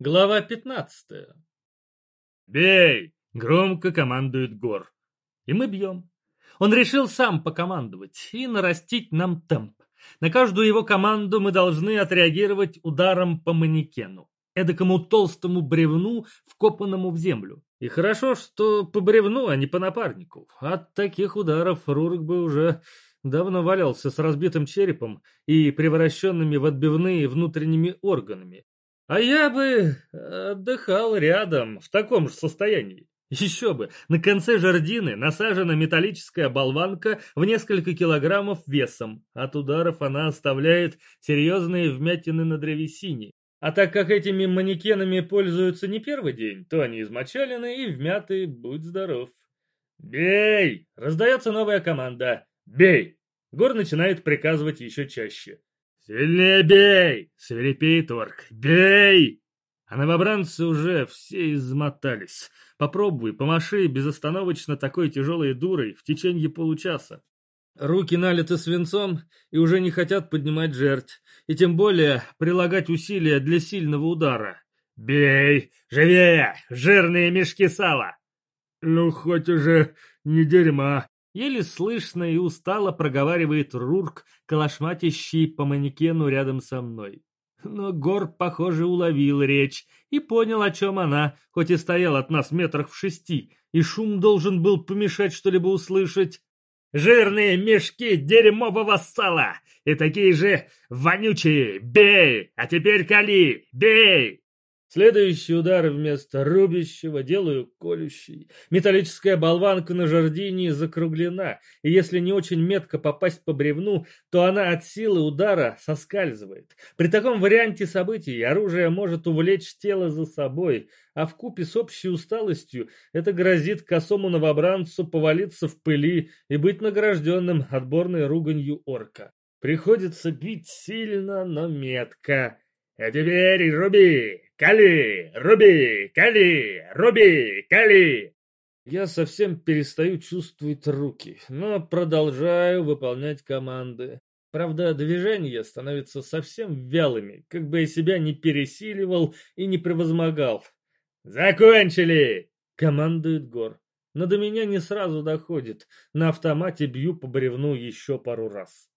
Глава пятнадцатая. «Бей!» — громко командует Гор. И мы бьем. Он решил сам покомандовать и нарастить нам темп. На каждую его команду мы должны отреагировать ударом по манекену, эдакому толстому бревну, вкопанному в землю. И хорошо, что по бревну, а не по напарнику. От таких ударов Рурк бы уже давно валялся с разбитым черепом и превращенными в отбивные внутренними органами. А я бы отдыхал рядом, в таком же состоянии. Еще бы, на конце жердины насажена металлическая болванка в несколько килограммов весом. От ударов она оставляет серьезные вмятины на древесине. А так как этими манекенами пользуются не первый день, то они измочалены и вмяты, будь здоров. «Бей!» — раздается новая команда. «Бей!» Гор начинает приказывать еще чаще. «Сильнее бей!» — свирепеет орк. «Бей!» А новобранцы уже все измотались. Попробуй, помаши безостановочно такой тяжелой дурой в течение получаса. Руки налиты свинцом и уже не хотят поднимать жертв, и тем более прилагать усилия для сильного удара. «Бей! Живее! Жирные мешки сала!» «Ну, хоть уже не дерьма!» Еле слышно и устало проговаривает Рурк, калашматящий по манекену рядом со мной. Но Гор, похоже, уловил речь и понял, о чем она, хоть и стоял от нас метрах в шести, и шум должен был помешать что-либо услышать. «Жирные мешки дерьмового сала! И такие же вонючие! Бей! А теперь кали! Бей!» Следующий удар вместо рубящего делаю колющий. Металлическая болванка на жердине закруглена, и если не очень метко попасть по бревну, то она от силы удара соскальзывает. При таком варианте событий оружие может увлечь тело за собой, а в купе с общей усталостью это грозит косому новобранцу повалиться в пыли и быть награжденным отборной руганью орка. Приходится бить сильно, но метко. «А теперь руби! Кали! Руби! Кали! Руби! Кали!» Я совсем перестаю чувствовать руки, но продолжаю выполнять команды. Правда, движения становятся совсем вялыми, как бы я себя не пересиливал и не превозмогал. «Закончили!» — командует Гор. Но до меня не сразу доходит. На автомате бью по бревну еще пару раз.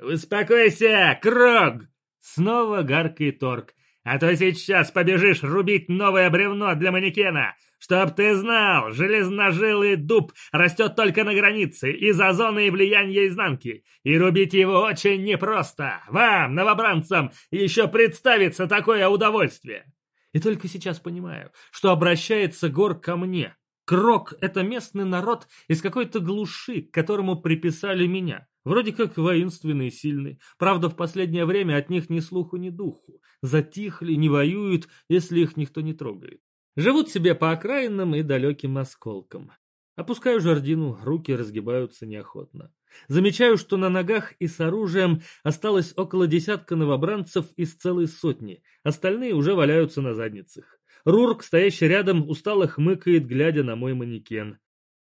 «Успокойся, Крог!» Снова гаркает торг. А то сейчас побежишь рубить новое бревно для манекена. Чтоб ты знал, железножилый дуб растет только на границе, из-за зоны влияния изнанки. И рубить его очень непросто. Вам, новобранцам, еще представится такое удовольствие. И только сейчас понимаю, что обращается Гор ко мне. Крок — это местный народ из какой-то глуши, к которому приписали меня. Вроде как воинственный и сильный. Правда, в последнее время от них ни слуху, ни духу. Затихли, не воюют, если их никто не трогает. Живут себе по окраинным и далеким осколкам. Опускаю жердину, руки разгибаются неохотно. Замечаю, что на ногах и с оружием осталось около десятка новобранцев из целой сотни. Остальные уже валяются на задницах. Рурк, стоящий рядом, устало хмыкает, глядя на мой манекен.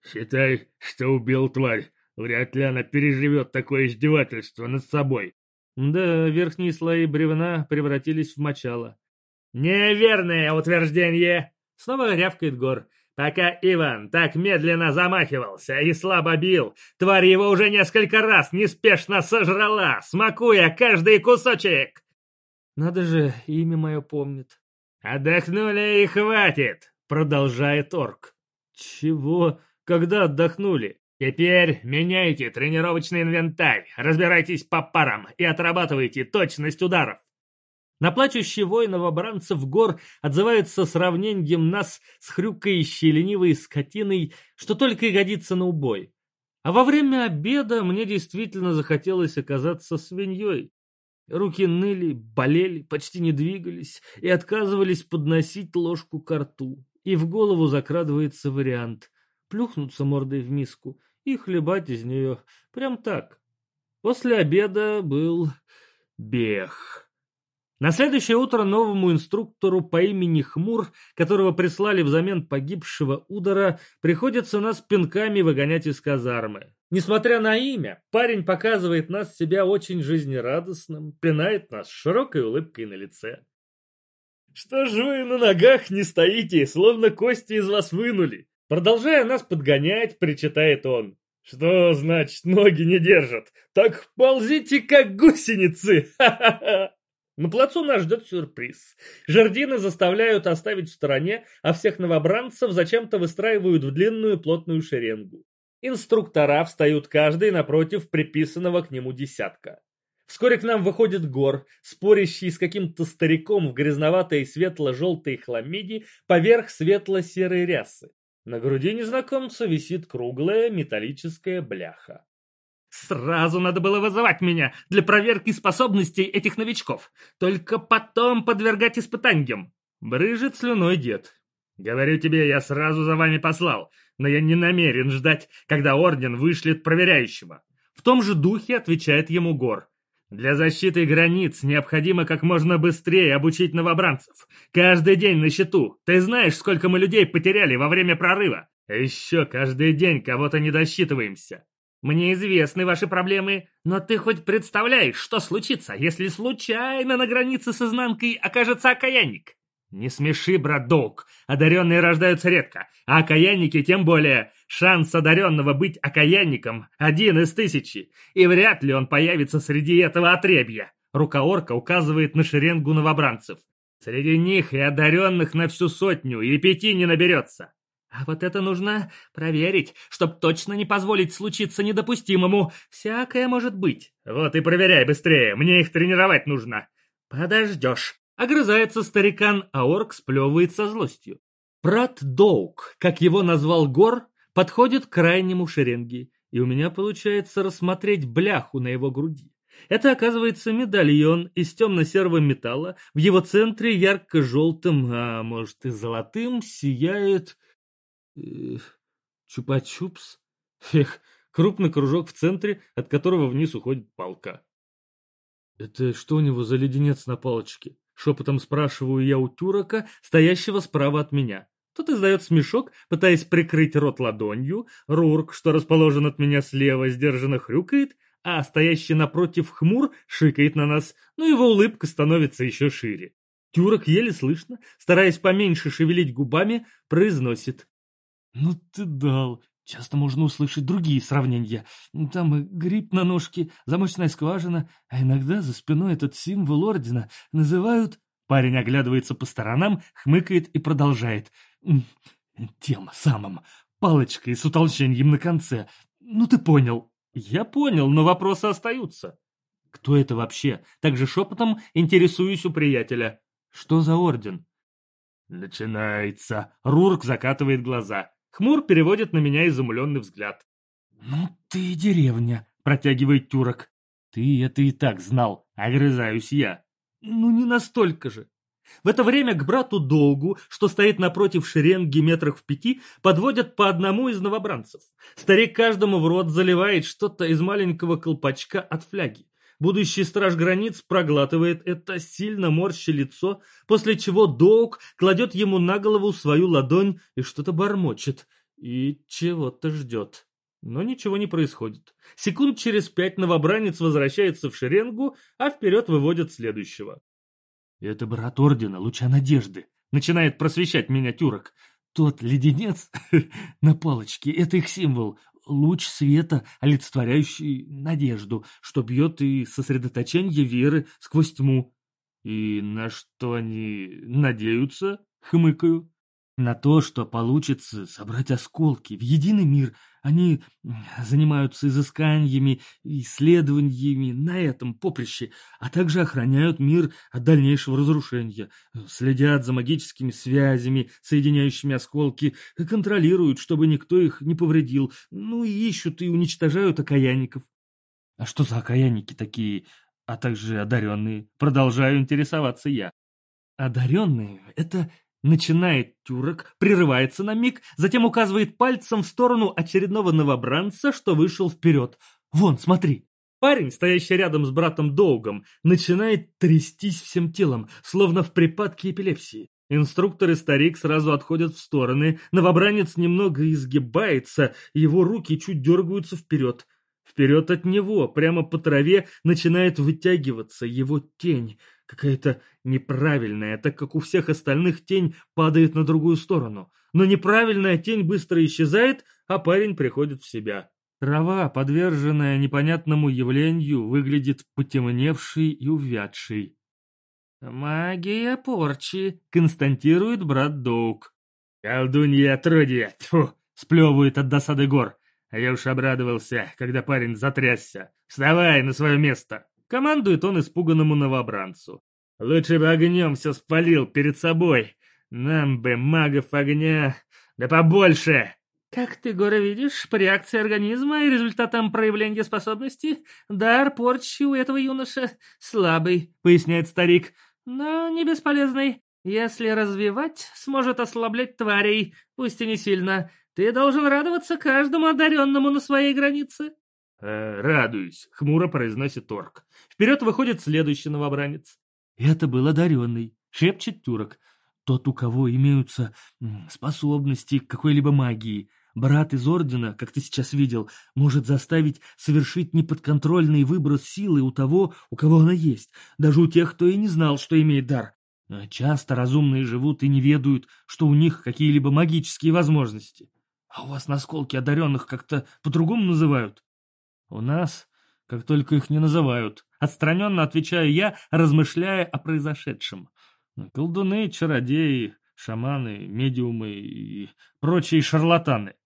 «Считай, что убил тварь. Вряд ли она переживет такое издевательство над собой. Да, верхние слои бревна превратились в мочало. «Неверное утверждение!» Снова рявкает Гор. Пока Иван так медленно замахивался и слабо бил, тварь его уже несколько раз неспешно сожрала, смакуя каждый кусочек. Надо же, имя мое помнит. «Отдохнули и хватит!» — продолжает орк. «Чего? Когда отдохнули?» Теперь меняйте тренировочный инвентарь, разбирайтесь по парам и отрабатывайте точность ударов. На плачущий вой новобранцев гор отзывается сравнением нас с хрюкающей ленивой скотиной, что только и годится на убой. А во время обеда мне действительно захотелось оказаться свиньей. Руки ныли, болели, почти не двигались и отказывались подносить ложку к рту. И в голову закрадывается вариант – плюхнуться мордой в миску и хлебать из нее. Прям так. После обеда был бег. На следующее утро новому инструктору по имени Хмур, которого прислали взамен погибшего удара, приходится нас пинками выгонять из казармы. Несмотря на имя, парень показывает нас себя очень жизнерадостным, пинает нас широкой улыбкой на лице. Что ж вы на ногах не стоите, словно кости из вас вынули? Продолжая нас подгонять, причитает он. Что значит ноги не держат? Так ползите, как гусеницы! Ха-ха-ха! На плацу нас ждет сюрприз. Жардины заставляют оставить в стороне, а всех новобранцев зачем-то выстраивают в длинную плотную шеренгу. Инструктора встают каждый напротив приписанного к нему десятка. Вскоре к нам выходит Гор, спорящий с каким-то стариком в грязноватой светло-желтой хламиде поверх светло-серой рясы. На груди незнакомца висит круглая металлическая бляха. Сразу надо было вызывать меня для проверки способностей этих новичков. Только потом подвергать испытаниям. Брыжет слюной дед. Говорю тебе, я сразу за вами послал, но я не намерен ждать, когда орден вышлет проверяющего. В том же духе отвечает ему Гор. Для защиты границ необходимо как можно быстрее обучить новобранцев. Каждый день на счету. Ты знаешь, сколько мы людей потеряли во время прорыва? Еще каждый день кого-то не досчитываемся. Мне известны ваши проблемы, но ты хоть представляешь, что случится, если случайно на границе с изнанкой окажется окаянник? Не смеши, брат Доук, одаренные рождаются редко, а окаянники тем более. Шанс одаренного быть окаянником один из тысячи, и вряд ли он появится среди этого отребья. Рука орка указывает на шеренгу новобранцев. Среди них и одаренных на всю сотню, и пяти не наберется. А вот это нужно проверить, чтоб точно не позволить случиться недопустимому. Всякое может быть. Вот и проверяй быстрее, мне их тренировать нужно. Подождешь. Огрызается старикан, а орк сплевывает со злостью. Прат Доук, как его назвал Гор, подходит к крайнему шеренге, и у меня получается рассмотреть бляху на его груди. Это, оказывается, медальон из темно-серого металла. В его центре ярко-желтым, а может и золотым, сияет... Чупа-чупс? Эх, крупный кружок в центре, от которого вниз уходит палка. Это что у него за леденец на палочке? Шепотом спрашиваю я у Тюрока, стоящего справа от меня. Тот издает смешок, пытаясь прикрыть рот ладонью. Рурк, что расположен от меня слева, сдержанно хрюкает, а стоящий напротив хмур шикает на нас, но его улыбка становится еще шире. Тюрок еле слышно, стараясь поменьше шевелить губами, произносит. «Ну ты дал, Часто можно услышать другие сравнения. Там и гриб на ножке, замочная скважина, а иногда за спиной этот символ ордена называют... Парень оглядывается по сторонам, хмыкает и продолжает. Тем самым. Палочкой с утолщением на конце. Ну ты понял. Я понял, но вопросы остаются. Кто это вообще? Также шепотом интересуюсь у приятеля. Что за орден? Начинается. Рурк закатывает глаза. Хмур переводит на меня изумленный взгляд. «Ну ты деревня», — протягивает Тюрок. «Ты это и так знал», — огрызаюсь я. «Ну не настолько же». В это время к брату Долгу, что стоит напротив шеренги метрах в пяти, подводят по одному из новобранцев. Старик каждому в рот заливает что-то из маленького колпачка от фляги. Будущий страж границ проглатывает это сильно морще лицо, после чего Доук кладет ему на голову свою ладонь и что-то бормочет. И чего-то ждет. Но ничего не происходит. Секунд через пять новобранец возвращается в шеренгу, а вперед выводят следующего. «Это брат Ордена, Луча Надежды», — начинает просвещать меня Тюрок. «Тот леденец на палочке — это их символ луч света, олицетворяющий надежду, что бьет и сосредоточение веры сквозь тьму. И на что они надеются, хмыкаю. На то, что получится собрать осколки в единый мир. Они занимаются изысканиями, исследованиями на этом поприще, а также охраняют мир от дальнейшего разрушения, следят за магическими связями, соединяющими осколки, контролируют, чтобы никто их не повредил, ну и ищут и уничтожают окаянников. А что за окаянники такие, а также одаренные? Продолжаю интересоваться я. Одаренные — это Начинает тюрок, прерывается на миг, затем указывает пальцем в сторону очередного новобранца, что вышел вперед. «Вон, смотри!» Парень, стоящий рядом с братом Доугом, начинает трястись всем телом, словно в припадке эпилепсии. Инструктор и старик сразу отходят в стороны, новобранец немного изгибается, его руки чуть дергаются вперед. Вперед от него, прямо по траве, начинает вытягиваться его тень. Какая-то неправильная, так как у всех остальных тень падает на другую сторону. Но неправильная тень быстро исчезает, а парень приходит в себя. Трава, подверженная непонятному явлению, выглядит потемневшей и увядшей. «Магия порчи», — константирует брат Доук. «Колдунья отродья, тьфу!» — сплевывает от досады гор. А я уж обрадовался, когда парень затрясся. «Вставай на свое место!» — командует он испуганному новобранцу. «Лучше бы огнем все спалил перед собой. Нам бы магов огня, да побольше!» Как ты, Гора, видишь, по реакции организма и результатам проявления способности, дар порчи у этого юноша слабый, поясняет старик, но не бесполезный. Если развивать, сможет ослаблять тварей, пусть и не сильно. Ты должен радоваться каждому одаренному на своей границе. «Э, «Радуюсь», — хмуро произносит орк. Вперед выходит следующий новобранец. «Это был одаренный», — шепчет тюрок. «Тот, у кого имеются способности к какой-либо магии. Брат из Ордена, как ты сейчас видел, может заставить совершить неподконтрольный выброс силы у того, у кого она есть, даже у тех, кто и не знал, что имеет дар. Часто разумные живут и не ведают, что у них какие-либо магические возможности. А у вас насколки одаренных как-то по-другому называют? У нас, как только их не называют. Отстраненно отвечаю я, размышляя о произошедшем. Колдуны, чародеи, шаманы, медиумы и прочие шарлатаны.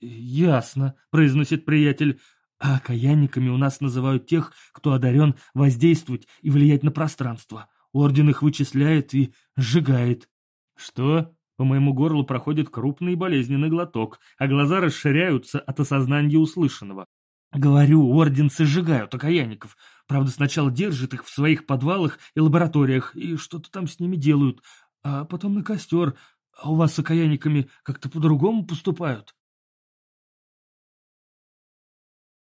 «Ясно», — произносит приятель. «А окаянниками у нас называют тех, кто одарен воздействовать и влиять на пространство. Орден их вычисляет и сжигает». «Что?» По моему горлу проходит крупный болезненный глоток, а глаза расширяются от осознания услышанного. Говорю, орденцы сжигают окаянников. Правда, сначала держат их в своих подвалах и лабораториях, и что-то там с ними делают, а потом на костер. А у вас с окаянниками как-то по-другому поступают?